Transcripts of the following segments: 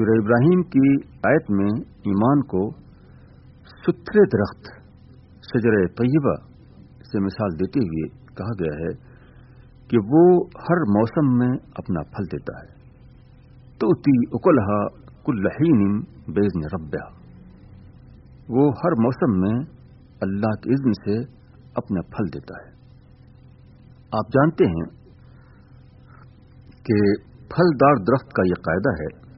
سورہ ابراہیم کی آیت میں ایمان کو ستھرے درخت شجر طیبہ سے مثال دیتے ہوئے کہا گیا ہے کہ وہ ہر موسم میں اپنا پھل دیتا ہے۔ تو تی اکلحا کلحین بیزن ربیہ وہ ہر موسم میں اللہ کے عزم سے اپنا پھل دیتا ہے۔ آپ جانتے ہیں کہ پھلدار درخت کا یہ قاعدہ ہے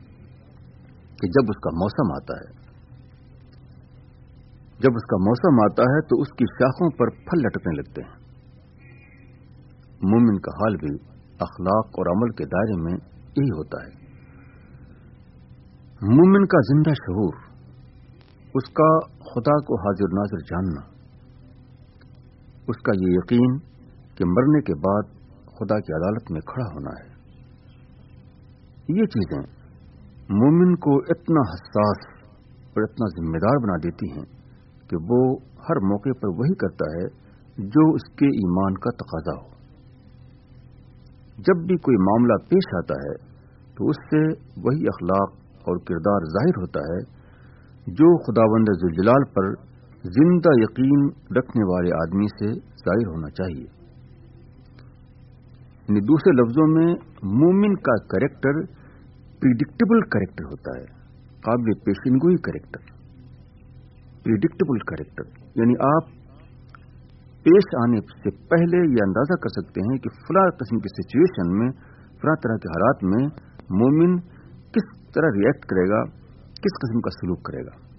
کہ جب اس کا موسم آتا ہے، جب اس کا موسم آتا ہے تو اس کی شاخوں پر پھل لٹکنے لگتے ہیں۔ مومن کا حال بھی اخلاق اور عمل کے دائرے میں یہی ہوتا ہے۔ مومن کا زندہ شعور، اس کا خدا کو حاضر ناظر جاننا۔ اس کا یہ یقین کہ مرنے کے بعد خدا کی عدالت میں کھڑا ہونا ہے۔ یہ چیزیں مومن کو اتنا حساس اور اتنا ذمہ دار بنا دیتی ہیں کہ وہ ہر موقع پر وہی کرتا ہے جو اس کے ایمان کا تقاضا ہو۔ جب بھی کوئی معاملہ پیش آتا ہے تو اس سے وہی اخلاق اور کردار ظاہر ہوتا ہے جو خدا بند جلال پر زندہ یقین رکھنے والے آدمی سے ظاہر ہونا چاہیے۔ یعنی دوسرے لفظوں میں مومن کا کریکٹر پریڈکٹیبل کریکٹر ہوتا ہے۔ قابل پیشنگوئی کریکٹر پریڈکٹیبل کریکٹر یعنی آپ پیش آنے سے پہلے یہ اندازہ کر سکتے ہیں کہ فلاں قسم کی سچویشن میں، فلاں طرح کے حالات میں مومن کس طرح ریئیکٹ کرے گا، کس قسم کا سلوک کرے گا۔